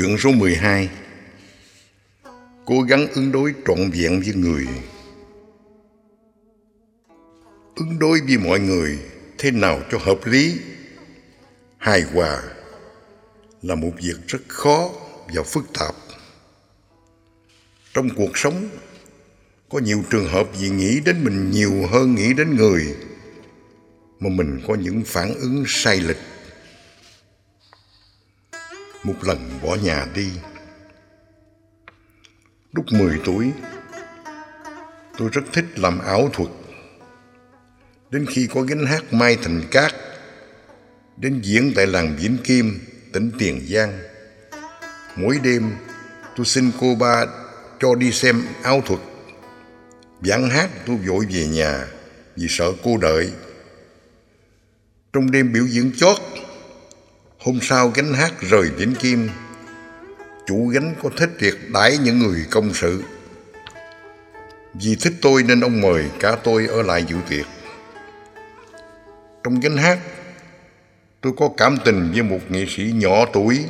Chuyện số 12 Cố gắng ứng đối trọn vẹn với người. Ứng đối với mọi người thế nào cho hợp lý, hài hòa là một việc rất khó và phức tạp. Trong cuộc sống, có nhiều trường hợp vì nghĩ đến mình nhiều hơn nghĩ đến người mà mình có những phản ứng sai lệch một lần bỏ nhà đi. Lúc 10 tuổi, tôi rất thích làm ảo thuật. Đến khi có gánh hát Mai Thành Cát, đến diễn tại làng Vĩnh Kim, tỉnh Tiền Giang. Mỗi đêm, tôi xin cô ba cho đi xem ảo thuật. Giảng hát tôi vội về nhà vì sợ cô đợi. Trong đêm biểu diễn chót, Hôm sau gánh hát rời Vĩnh Kim, Chủ gánh có thích tiệc đãi những người công sự. Vì thích tôi nên ông mời cả tôi ở lại dự tiệc. Trong gánh hát, Tôi có cảm tình với một nghệ sĩ nhỏ tuổi,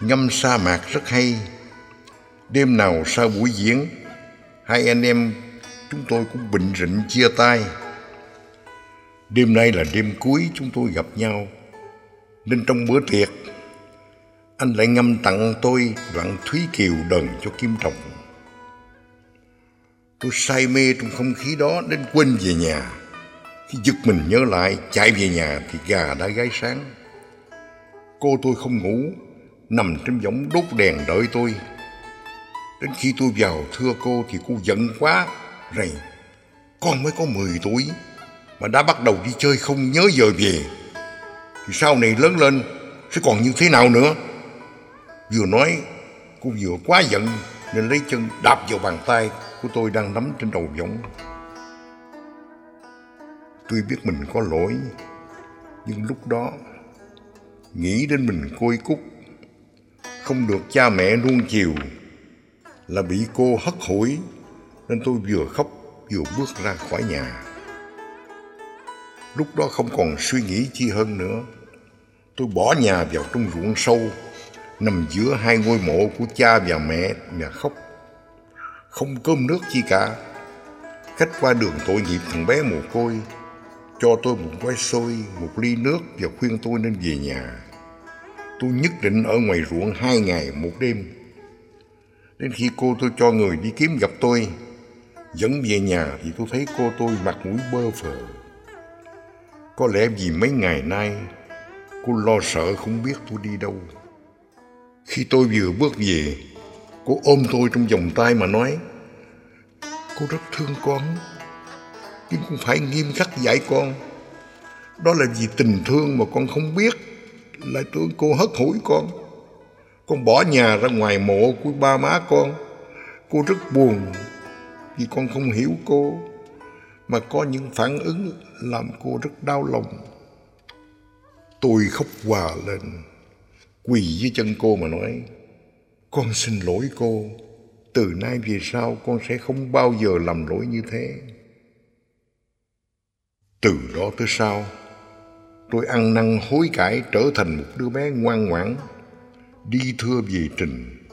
Ngâm sa mạc rất hay. Đêm nào sau buổi diễn, Hai anh em chúng tôi cũng bình rịnh chia tay. Đêm nay là đêm cuối chúng tôi gặp nhau nên trong bữa tiệc anh lại ngâm tặng tôi đoạn Thúy Kiều đờn cho Kim Trọng. Tôi say mê trong không khí đó đến quên về nhà. Khi giật mình nhớ lại chạy về nhà thì gà đã gáy sáng. Cô tôi không ngủ, nằm trên võng đốt đèn đợi tôi. Đến khi tôi vào thưa cô thì cô giận quá, rầy. Con mới có 10 tuổi mà đã bắt đầu đi chơi không nhớ giờ về thì sau này lớn lên, sẽ còn như thế nào nữa? Vừa nói, cô vừa quá giận, nên lấy chân đạp vào bàn tay của tôi đang nắm trên đầu võng. Tôi biết mình có lỗi, nhưng lúc đó, nghĩ đến mình côi cúc không được cha mẹ nuông chiều, là bị cô hất hủi, nên tôi vừa khóc vừa bước ra khỏi nhà. Lúc đó không còn suy nghĩ chi hơn nữa. Tôi bỏ nhà vào trong ruộng sâu, nằm giữa hai ngôi mộ của cha và mẹ và khóc. Không cơm nước chi cả. Khách qua đường tội nghiệp thằng bé mồ côi, cho tôi một gói xôi, một ly nước và khuyên tôi nên về nhà. Tôi nhất định ở ngoài ruộng hai ngày một đêm. Đến khi cô tôi cho người đi kiếm gặp tôi, dẫn về nhà thì tôi thấy cô tôi mặt mũi bơ phờ. Có lẽ vì mấy ngày nay cô lo sợ không biết tôi đi đâu. Khi tôi vừa bước về, cô ôm tôi trong vòng tay mà nói Cô rất thương con, nhưng không phải nghiêm khắc dạy con. Đó là vì tình thương mà con không biết, lại tưởng cô hất hủi con. Con bỏ nhà ra ngoài mộ của ba má con. Cô rất buồn vì con không hiểu cô mà có những phản ứng làm cô rất đau lòng. Tôi khóc hòa lên, quỳ dưới chân cô mà nói, con xin lỗi cô, từ nay về sau con sẽ không bao giờ làm lỗi như thế. Từ đó tới sau, tôi ăn năn hối cải trở thành một đứa bé ngoan ngoãn, đi thưa về trình,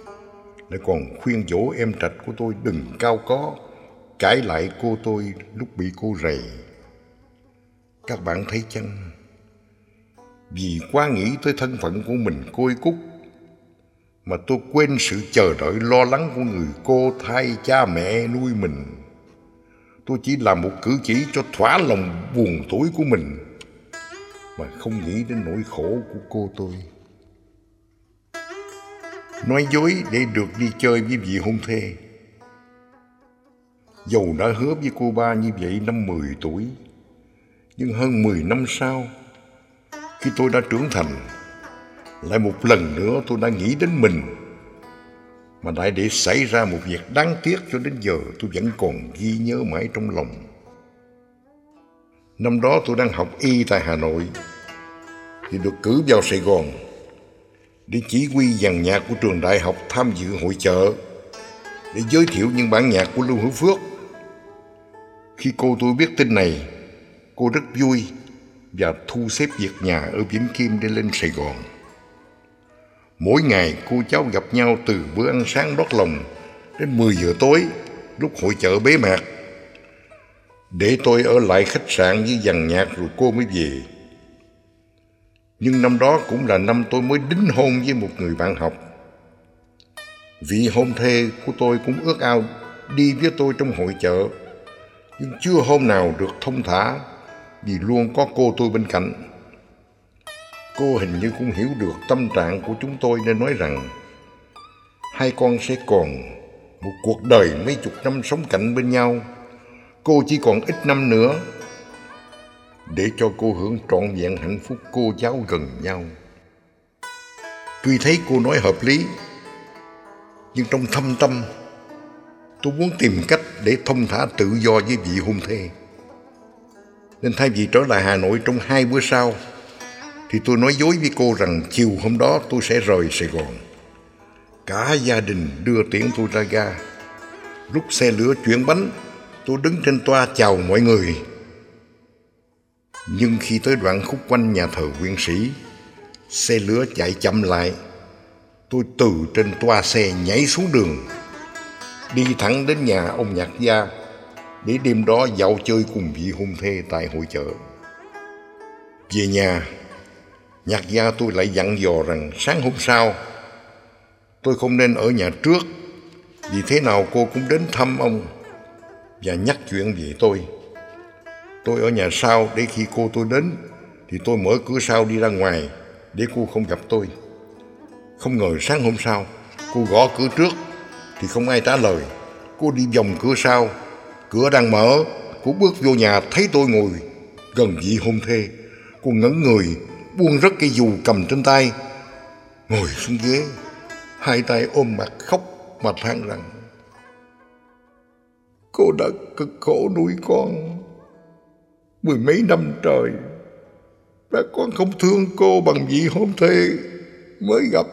lại còn khuyên dỗ em trạch của tôi đừng cao có, cãi lại cô tôi lúc bị cô rầy. Các bạn thấy chăng? Vì quá nghĩ tới thân phận của mình côi cúc, mà tôi quên sự chờ đợi lo lắng của người cô thay cha mẹ nuôi mình. Tôi chỉ làm một cử chỉ cho thỏa lòng buồn tuổi của mình, mà không nghĩ đến nỗi khổ của cô tôi. Nói dối để được đi chơi với vị hôn thê Dầu đã hứa với cô ba như vậy năm 10 tuổi, nhưng hơn 10 năm sau, khi tôi đã trưởng thành, lại một lần nữa tôi đã nghĩ đến mình, mà lại để xảy ra một việc đáng tiếc cho đến giờ tôi vẫn còn ghi nhớ mãi trong lòng. Năm đó tôi đang học y tại Hà Nội, thì được cử vào Sài Gòn để chỉ huy dàn nhạc của trường đại học tham dự hội chợ để giới thiệu những bản nhạc của Lưu Hữu Phước. Khi cô tôi biết tin này, cô rất vui và thu xếp việc nhà ở Vĩnh Kim để lên Sài Gòn. Mỗi ngày cô cháu gặp nhau từ bữa ăn sáng đót lòng đến 10 giờ tối lúc hội chợ bế mạc. Để tôi ở lại khách sạn với dàn nhạc rồi cô mới về. Nhưng năm đó cũng là năm tôi mới đính hôn với một người bạn học. Vị hôn thê của tôi cũng ước ao đi với tôi trong hội chợ. Nhưng chưa hôm nào được thông thả vì luôn có cô tôi bên cạnh. Cô hình như cũng hiểu được tâm trạng của chúng tôi nên nói rằng hai con sẽ còn một cuộc đời mấy chục năm sống cạnh bên nhau. Cô chỉ còn ít năm nữa để cho cô hưởng trọn vẹn hạnh phúc cô cháu gần nhau. Tuy thấy cô nói hợp lý, nhưng trong thâm tâm tôi muốn tìm cách để thông thả tự do với vị hôn thê. Nên thay vì trở lại Hà Nội trong hai bữa sau, thì tôi nói dối với cô rằng chiều hôm đó tôi sẽ rời Sài Gòn. Cả gia đình đưa tiễn tôi ra ga. Lúc xe lửa chuyển bánh, tôi đứng trên toa chào mọi người. Nhưng khi tới đoạn khúc quanh nhà thờ Nguyên sĩ, xe lửa chạy chậm lại. Tôi từ trên toa xe nhảy xuống đường, đi thẳng đến nhà ông nhạc gia để đêm đó dạo chơi cùng vị hôn thê tại hội chợ. Về nhà, nhạc gia tôi lại dặn dò rằng sáng hôm sau tôi không nên ở nhà trước vì thế nào cô cũng đến thăm ông và nhắc chuyện về tôi. Tôi ở nhà sau để khi cô tôi đến thì tôi mở cửa sau đi ra ngoài để cô không gặp tôi. Không ngờ sáng hôm sau cô gõ cửa trước thì không ai trả lời. Cô đi vòng cửa sau, cửa đang mở, cô bước vô nhà thấy tôi ngồi gần vị hôn thê. Cô ngẩn người, buông rớt cây dù cầm trên tay, ngồi xuống ghế, hai tay ôm mặt khóc mà than rằng cô đã cực khổ nuôi con mười mấy năm trời và con không thương cô bằng vị hôn thê mới gặp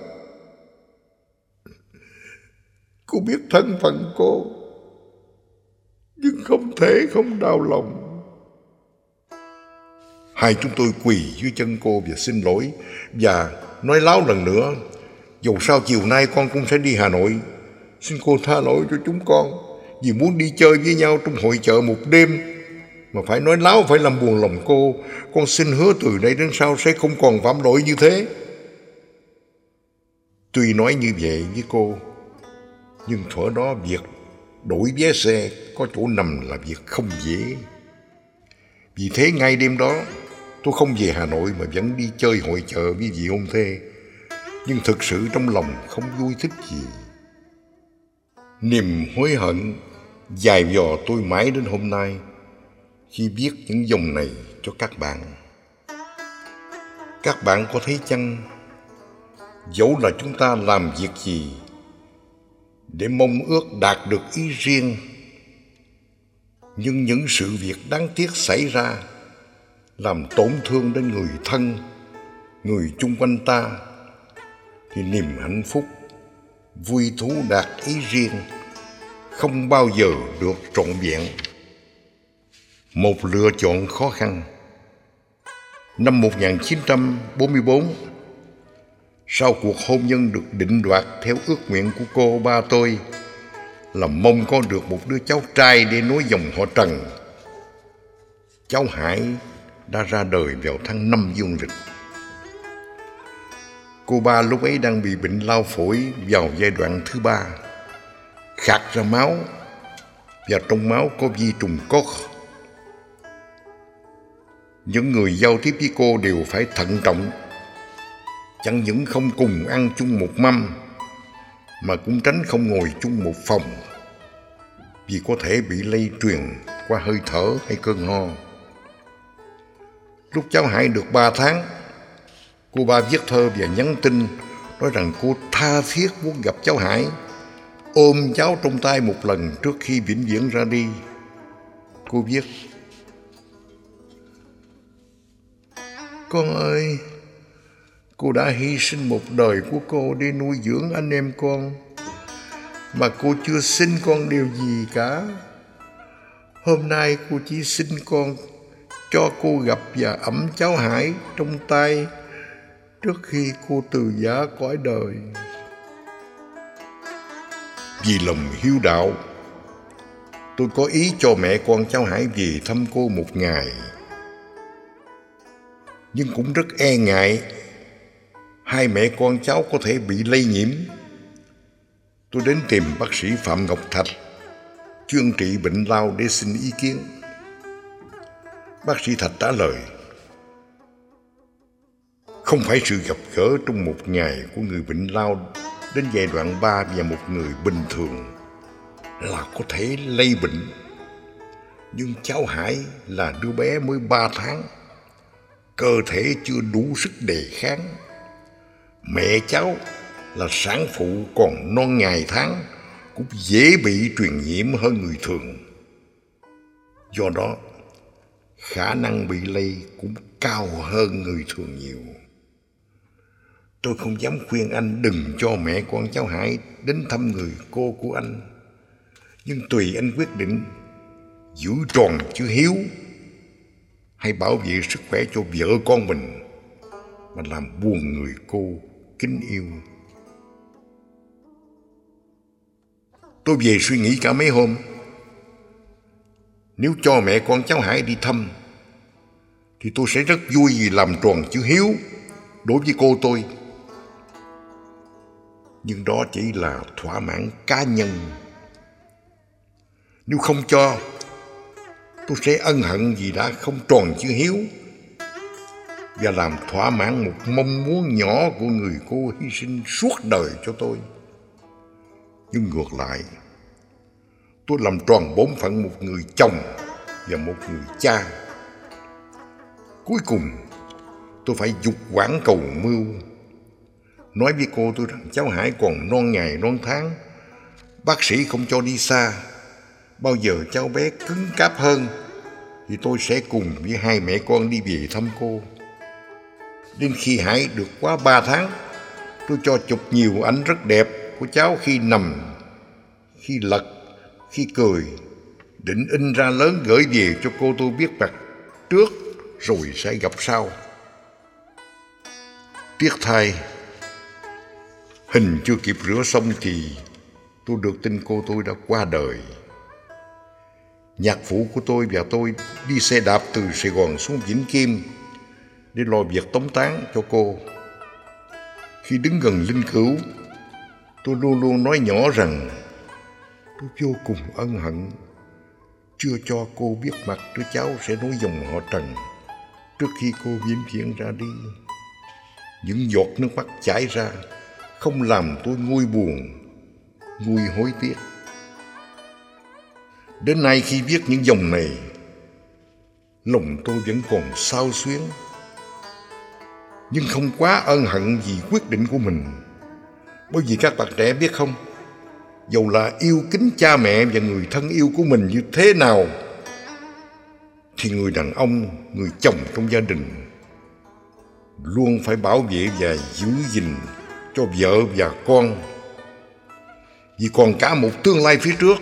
cô biết thân phận cô, nhưng không thể không đau lòng. Hai chúng tôi quỳ dưới chân cô và xin lỗi, và nói láo lần nữa, dù sao chiều nay con cũng sẽ đi hà nội. Xin cô tha lỗi cho chúng con, vì muốn đi chơi với nhau trong hội chợ một đêm. Mà phải nói láo, phải làm buồn lòng cô. Con xin hứa từ nay đến sau sẽ không còn phạm lỗi như thế. Tuy nói như vậy với cô nhưng thuở đó việc đổi vé xe có chỗ nằm là việc không dễ. Vì thế ngay đêm đó tôi không về hà nội mà vẫn đi chơi hội chợ với vị hôn thê. Nhưng thực sự trong lòng không vui thích gì. Niềm hối hận dài dò tôi mãi đến hôm nay khi viết những dòng này cho các bạn. Các bạn có thấy chăng, dẫu là chúng ta làm việc gì để mong ước đạt được ý riêng, nhưng những sự việc đáng tiếc xảy ra làm tổn thương đến người thân, người chung quanh ta, thì niềm hạnh phúc, vui thú đạt ý riêng không bao giờ được trọn vẹn một lựa chọn khó khăn. Năm 1944, sau cuộc hôn nhân được định đoạt theo ước nguyện của cô ba tôi là mong có được một đứa cháu trai để nối dòng họ Trần. Cháu Hải đã ra đời vào tháng 5 dương lịch. Cô ba lúc ấy đang bị bệnh lao phổi vào giai đoạn thứ ba, khạc ra máu và trong máu có vi trùng cốt những người giao tiếp với cô đều phải thận trọng chẳng những không cùng ăn chung một mâm mà cũng tránh không ngồi chung một phòng. Vì có thể bị lây truyền qua hơi thở hay cơn ho. Lúc cháu hải được ba tháng cô ba viết thơ và nhắn tin nói rằng cô tha thiết muốn gặp cháu hải ôm cháu trong tay một lần trước khi vĩnh viễn ra đi. Cô viết Con ơi, cô đã hy sinh một đời của cô để nuôi dưỡng anh em con. Mà cô chưa xin con điều gì cả. Hôm nay cô chỉ xin con cho cô gặp và ẩm cháu Hải trong tay trước khi cô từ giá cõi đời. Vì lòng hiếu đạo, tôi có ý cho mẹ con cháu Hải về thăm cô một ngày. Nhưng cũng rất e ngại hai mẹ con cháu có thể bị lây nhiễm. Tôi đến tìm bác sĩ Phạm Ngọc Thạch, chuyên trị bệnh lao để xin ý kiến. Bác sĩ Thạch trả lời, không phải sự gặp gỡ trong một ngày của người bệnh lao đến giai đoạn 3 và một người bình thường là có thể lây bệnh. Nhưng cháu Hải là đứa bé mới 3 tháng, cơ thể chưa đủ sức đề kháng. Mẹ cháu là sản phụ còn non ngày tháng cũng dễ bị truyền nhiễm hơn người thường. Do đó, khả năng bị lây cũng cao hơn người thường nhiều. Tôi không dám khuyên anh đừng cho mẹ con cháu Hải đến thăm người cô của anh. Nhưng tùy anh quyết định giữ tròn chữ hiếu hay bảo vệ sức khỏe cho vợ con mình mà làm buồn người cô, kính yêu. Tôi về suy nghĩ cả mấy hôm. Nếu cho mẹ con cháu Hải đi thăm, thì tôi sẽ rất vui vì làm tròn chữ hiếu đối với cô tôi nhưng đó chỉ là thỏa mãn cá nhân nếu không cho, tôi sẽ ân hận vì đã không tròn chữ hiếu và làm thỏa mãn một mong muốn nhỏ của người cô hy sinh suốt đời cho tôi nhưng ngược lại, tôi làm tròn bổn phận một người chồng và một người cha cuối cùng, tôi phải dục quảng cầu mưu nói với cô tôi rằng cháu Hải còn non ngày non tháng. Bác sĩ không cho đi xa. Bao giờ cháu bé cứng cáp hơn, thì tôi sẽ cùng với hai mẹ con đi về thăm cô. Đến khi Hải được quá ba tháng, tôi cho chụp nhiều ảnh rất đẹp của cháu khi nằm, khi lật, khi cười, định in ra lớn gửi về cho cô tôi biết mặt trước rồi sẽ gặp sau. Tiếc thay, Hình chưa kịp rửa xong thì tôi được tin cô tôi đã qua đời. Nhạc phụ của tôi và tôi đi xe đạp từ Sài Gòn xuống Vĩnh Kim để lo việc tống tán cho cô. Khi đứng gần linh cữu, tôi luôn luôn nói nhỏ rằng tôi vô cùng ân hận chưa cho cô biết mặt đứa cháu sẽ nối dòng họ Trần trước khi cô viễn viễn ra đi. Những giọt nước mắt chảy ra không làm tôi nguôi buồn, nguôi hối tiếc. Đến nay khi viết những dòng này, lòng tôi vẫn còn sao xuyến. Nhưng không quá ân hận vì quyết định của mình. Bởi vì các bạn trẻ biết không, dầu là yêu kính cha mẹ và người thân yêu của mình như thế nào, thì người đàn ông, người chồng trong gia đình luôn phải bảo vệ và giữ gìn cho vợ và con. Vì còn cả một tương lai phía trước.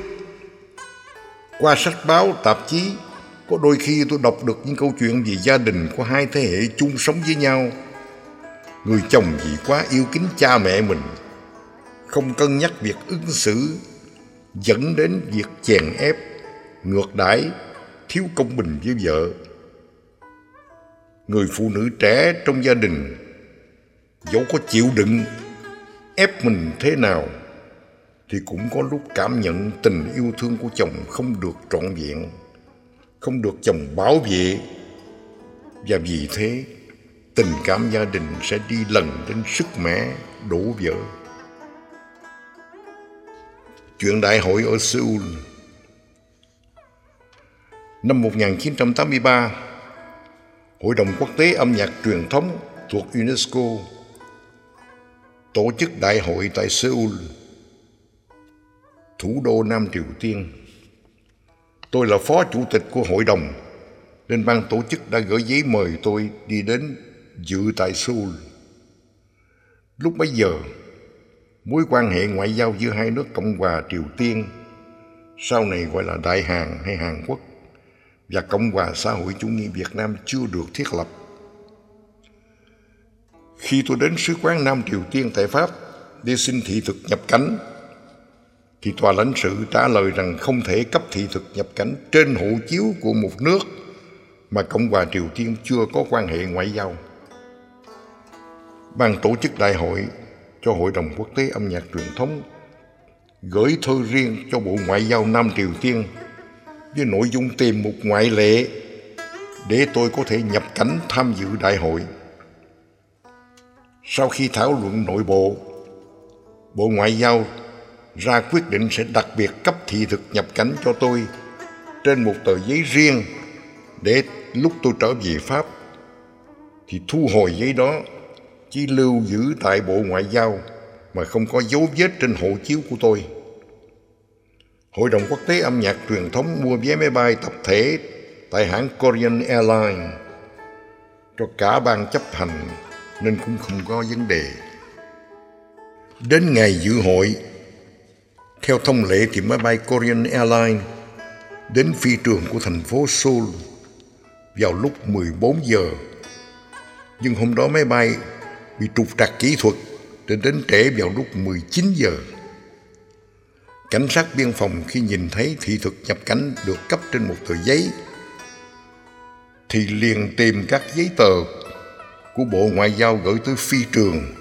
Qua sách báo tạp chí có đôi khi tôi đọc được những câu chuyện về gia đình của hai thế hệ chung sống với nhau người chồng vì quá yêu kính cha mẹ mình, không cân nhắc việc ứng xử, dẫn đến việc chèn ép, ngược đãi, thiếu công bình với vợ. Người phụ nữ trẻ trong gia đình, dẫu có chịu đựng, ép mình thế nào, thì cũng có lúc cảm nhận tình yêu thương của chồng không được trọn vẹn, không được chồng bảo vệ. Và vì thế tình cảm gia đình sẽ đi lần đến sức mẻ đổ vỡ. Chuyện đại hội ở Seoul. Năm 1983 Hội đồng Quốc tế âm nhạc truyền thống thuộc UNESCO tổ chức đại hội tại Seoul, thủ đô Nam Triều Tiên. Tôi là phó chủ tịch của hội đồng, nên ban tổ chức đã gửi giấy mời tôi đi đến dự tại Seoul. Lúc bấy giờ, mối quan hệ ngoại giao giữa hai nước Cộng hòa Triều Tiên, sau này gọi là Đại Hàn hay Hàn Quốc, và Cộng hòa xã hội chủ nghĩa Việt Nam chưa được thiết lập Khi tôi đến sứ quán Nam Triều Tiên tại Pháp để xin thị thực nhập cảnh, thì tòa lãnh sự trả lời rằng không thể cấp thị thực nhập cảnh trên hộ chiếu của một nước mà Cộng hòa Triều Tiên chưa có quan hệ ngoại giao. Ban tổ chức đại hội cho Hội đồng Quốc tế âm nhạc truyền thống gửi thư riêng cho Bộ Ngoại giao Nam Triều Tiên với nội dung tìm một ngoại lệ để tôi có thể nhập cảnh tham dự đại hội. Sau khi thảo luận nội bộ, Bộ Ngoại giao ra quyết định sẽ đặc biệt cấp thị thực nhập cảnh cho tôi trên một tờ giấy riêng để lúc tôi trở về Pháp thì thu hồi giấy đó chỉ lưu giữ tại Bộ Ngoại giao mà không có dấu vết trên hộ chiếu của tôi. Hội đồng quốc tế âm nhạc truyền thống mua vé máy bay tập thể tại hãng Korean Airlines cho cả ban chấp hành nên cũng không có vấn đề. Đến ngày dự hội, theo thông lệ thì máy bay Korean Airlines đến phi trường của thành phố Seoul vào lúc 14 giờ. Nhưng hôm đó máy bay bị trục trặc kỹ thuật nên đến trễ vào lúc 19 giờ. Cảnh sát biên phòng khi nhìn thấy thị thực nhập cảnh được cấp trên một tờ giấy thì liền tìm các giấy tờ của Bộ Ngoại giao gửi tới phi trường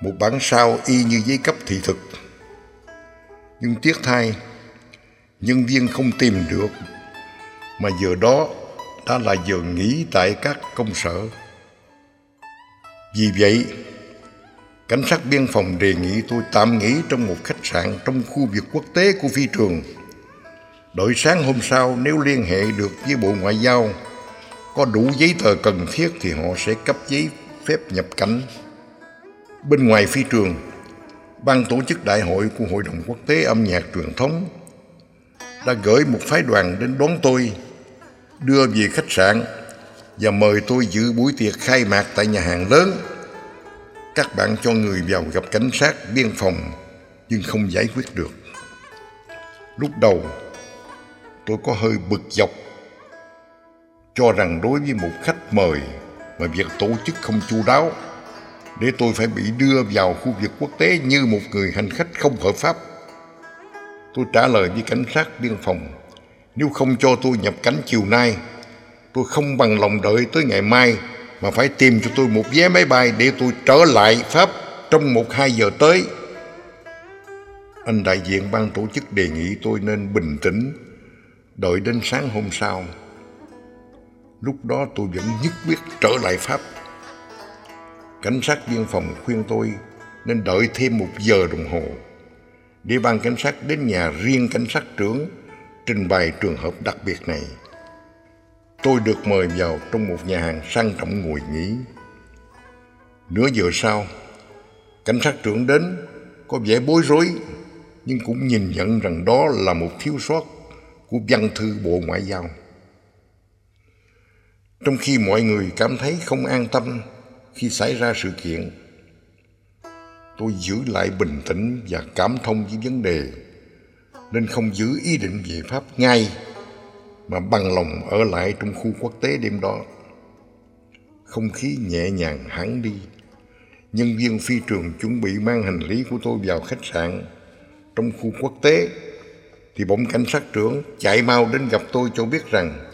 một bản sao y như giấy cấp thị thực. Nhưng tiếc thay, nhân viên không tìm được mà giờ đó đã là giờ nghỉ tại các công sở. Vì vậy, cảnh sát biên phòng đề nghị tôi tạm nghỉ trong một khách sạn trong khu vực quốc tế của phi trường. Đợi sáng hôm sau nếu liên hệ được với Bộ Ngoại giao có đủ giấy tờ cần thiết thì họ sẽ cấp giấy phép nhập cảnh. Bên ngoài phi trường, ban tổ chức đại hội của Hội đồng Quốc tế âm nhạc truyền thống đã gửi một phái đoàn đến đón tôi, đưa về khách sạn và mời tôi dự buổi tiệc khai mạc tại nhà hàng lớn. Các bạn cho người vào gặp cảnh sát biên phòng nhưng không giải quyết được. Lúc đầu, tôi có hơi bực dọc cho rằng đối với một khách mời mà việc tổ chức không chu đáo để tôi phải bị đưa vào khu vực quốc tế như một người hành khách không hợp pháp. Tôi trả lời với cảnh sát biên phòng, nếu không cho tôi nhập cảnh chiều nay, tôi không bằng lòng đợi tới ngày mai mà phải tìm cho tôi một vé máy bay để tôi trở lại Pháp trong một hai giờ tới. Anh đại diện ban tổ chức đề nghị tôi nên bình tĩnh, đợi đến sáng hôm sau. Lúc đó tôi vẫn nhất quyết trở lại Pháp. Cảnh sát biên phòng khuyên tôi nên đợi thêm một giờ đồng hồ để ban cảnh sát đến nhà riêng cảnh sát trưởng trình bày trường hợp đặc biệt này. Tôi được mời vào trong một nhà hàng sang trọng ngồi nghỉ. Nửa giờ sau, cảnh sát trưởng đến có vẻ bối rối nhưng cũng nhìn nhận rằng đó là một thiếu sót của văn thư Bộ Ngoại giao. Trong khi mọi người cảm thấy không an tâm khi xảy ra sự kiện, tôi giữ lại bình tĩnh và cảm thông với vấn đề, nên không giữ ý định về Pháp ngay, mà bằng lòng ở lại trong khu quốc tế đêm đó. Không khí nhẹ nhàng hẳn đi. Nhân viên phi trường chuẩn bị mang hành lý của tôi vào khách sạn trong khu quốc tế, thì bỗng cảnh sát trưởng chạy mau đến gặp tôi cho biết rằng,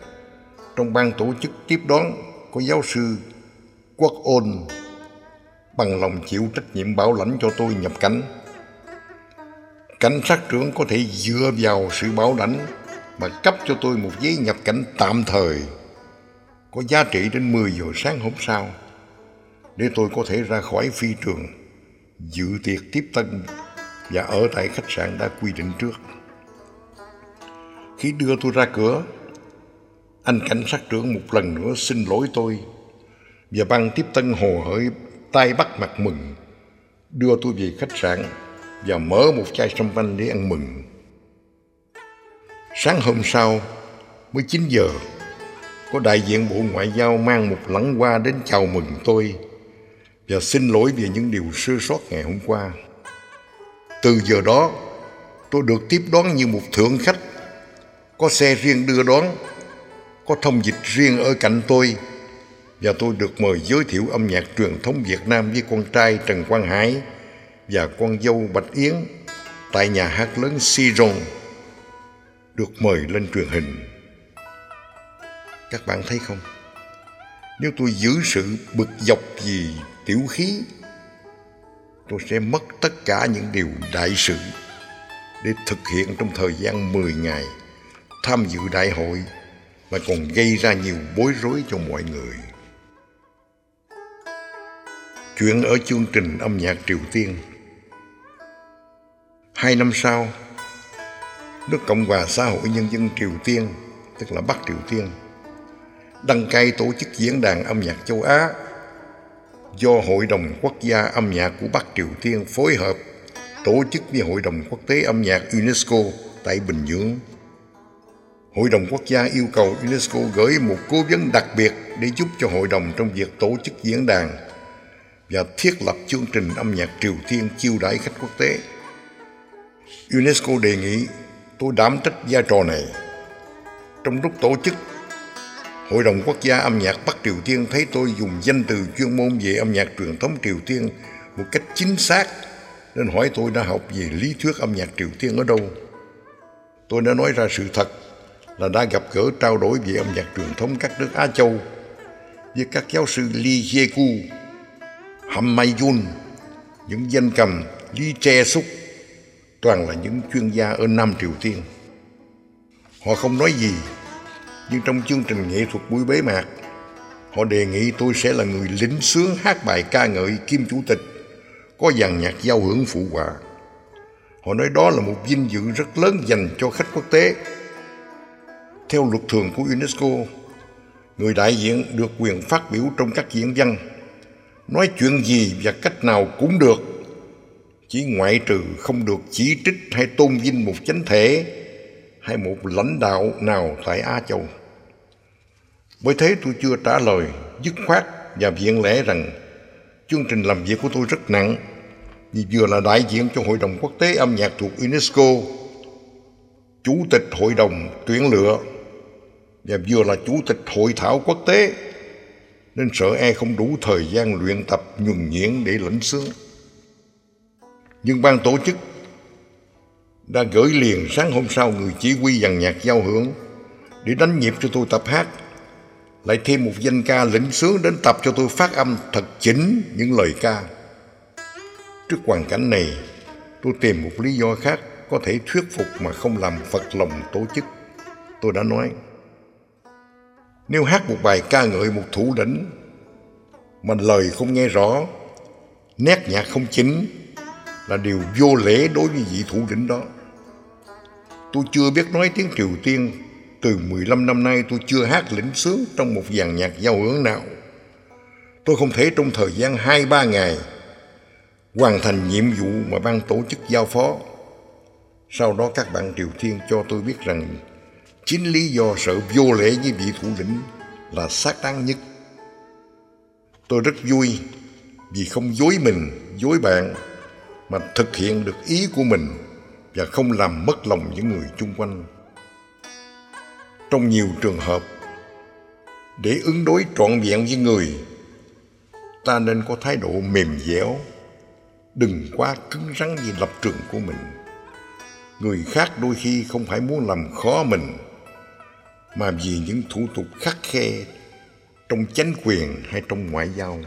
trong ban tổ chức tiếp đón có giáo sư Quốc Ôn bằng lòng chịu trách nhiệm bảo lãnh cho tôi nhập cảnh. Cảnh sát trưởng có thể dựa vào sự bảo lãnh mà cấp cho tôi một giấy nhập cảnh tạm thời có giá trị đến 10 giờ sáng hôm sau để tôi có thể ra khỏi phi trường dự tiệc tiếp tân và ở tại khách sạn đã quy định trước. Khi đưa tôi ra cửa, anh cảnh sát trưởng một lần nữa xin lỗi tôi và ban tiếp tân hồ hởi tay bắt mặt mừng đưa tôi về khách sạn và mở một chai sâm vanh để ăn mừng. Sáng hôm sau, mới 9 giờ, có đại diện Bộ Ngoại giao mang một lẵng hoa đến chào mừng tôi và xin lỗi về những điều sơ sót ngày hôm qua. Từ giờ đó, tôi được tiếp đón như một thượng khách, có xe riêng đưa đón có thông dịch riêng ở cạnh tôi và tôi được mời giới thiệu âm nhạc truyền thống Việt Nam với con trai Trần Quang Hải và con dâu Bạch Yến tại nhà hát lớn Siron được mời lên truyền hình. Các bạn thấy không? Nếu tôi giữ sự bực dọc vì tiểu khí, tôi sẽ mất tất cả những điều đại sự để thực hiện trong thời gian 10 ngày tham dự đại hội mà còn gây ra nhiều bối rối cho mọi người. Chuyện ở chương trình âm nhạc Triều Tiên Hai năm sau, nước Cộng hòa xã hội nhân dân Triều Tiên, tức là Bắc Triều Tiên, đăng cai tổ chức diễn đàn âm nhạc châu Á do Hội đồng Quốc gia âm nhạc của Bắc Triều Tiên phối hợp tổ chức với Hội đồng Quốc tế âm nhạc UNESCO tại Bình Nhưỡng. Hội đồng Quốc gia yêu cầu UNESCO gửi một cố vấn đặc biệt để giúp cho hội đồng trong việc tổ chức diễn đàn và thiết lập chương trình âm nhạc Triều Tiên chiêu đãi khách quốc tế. UNESCO đề nghị tôi đảm trách vai trò này. Trong lúc tổ chức, Hội đồng Quốc gia âm nhạc Bắc Triều Tiên thấy tôi dùng danh từ chuyên môn về âm nhạc truyền thống Triều Tiên một cách chính xác nên hỏi tôi đã học về lý thuyết âm nhạc Triều Tiên ở đâu. Tôi đã nói ra sự thật là đã gặp gỡ trao đổi về âm nhạc truyền thống các nước Á Châu với các giáo sư Lee Jae-ku, Ham Mai Jun, những danh cầm Lee Che-suk, toàn là những chuyên gia ở Nam Triều Tiên. Họ không nói gì, nhưng trong chương trình nghệ thuật buổi bế mạc, họ đề nghị tôi sẽ là người lính sướng hát bài ca ngợi Kim Chủ tịch, có dàn nhạc giao hưởng phụ họa. Họ nói đó là một vinh dự rất lớn dành cho khách quốc tế. Theo luật thường của UNESCO, người đại diện được quyền phát biểu trong các diễn văn, nói chuyện gì và cách nào cũng được chỉ ngoại trừ không được chỉ trích hay tôn vinh một chánh thể hay một lãnh đạo nào tại Á Châu. Bởi thế tôi chưa trả lời dứt khoát và viện lẽ rằng chương trình làm việc của tôi rất nặng vì vừa là đại diện cho Hội đồng Quốc tế âm nhạc thuộc UNESCO, Chủ tịch Hội đồng tuyển lựa và vừa là Chủ tịch Hội thảo quốc tế nên sợ e không đủ thời gian luyện tập nhuần nhuyễn để lãnh sướng nhưng ban tổ chức đã gửi liền sáng hôm sau người chỉ huy dàn nhạc giao hưởng để đánh nhịp cho tôi tập hát. Lại thêm một danh ca lĩnh sướng đến tập cho tôi phát âm thật chính những lời ca. Trước hoàn cảnh này, tôi tìm một lý do khác có thể thuyết phục mà không làm phật lòng tổ chức. Tôi đã nói, nếu hát một bài ca ngợi một thủ lĩnh mà lời không nghe rõ, nét nhạc không chính là điều vô lễ đối với vị thủ lĩnh đó. Tôi chưa biết nói tiếng Triều Tiên, từ 15 năm nay tôi chưa hát lĩnh sướng trong một dàn nhạc giao hưởng nào. Tôi không thể trong thời gian 2-3 ngày hoàn thành nhiệm vụ mà ban tổ chức giao phó. Sau đó các bạn Triều Tiên cho tôi biết rằng chính lý do sợ vô lễ với vị thủ lĩnh là xác đáng nhất. Tôi rất vui vì không dối mình, dối bạn mà thực hiện được ý của mình và không làm mất lòng những người chung quanh. Trong nhiều trường hợp, để ứng đối trọn vẹn với người, ta nên có thái độ mềm dẻo, đừng quá cứng rắn vì lập trường của mình. Người khác đôi khi không phải muốn làm khó mình, mà vì những thủ tục khắc khe trong chánh quyền hay trong ngoại giao.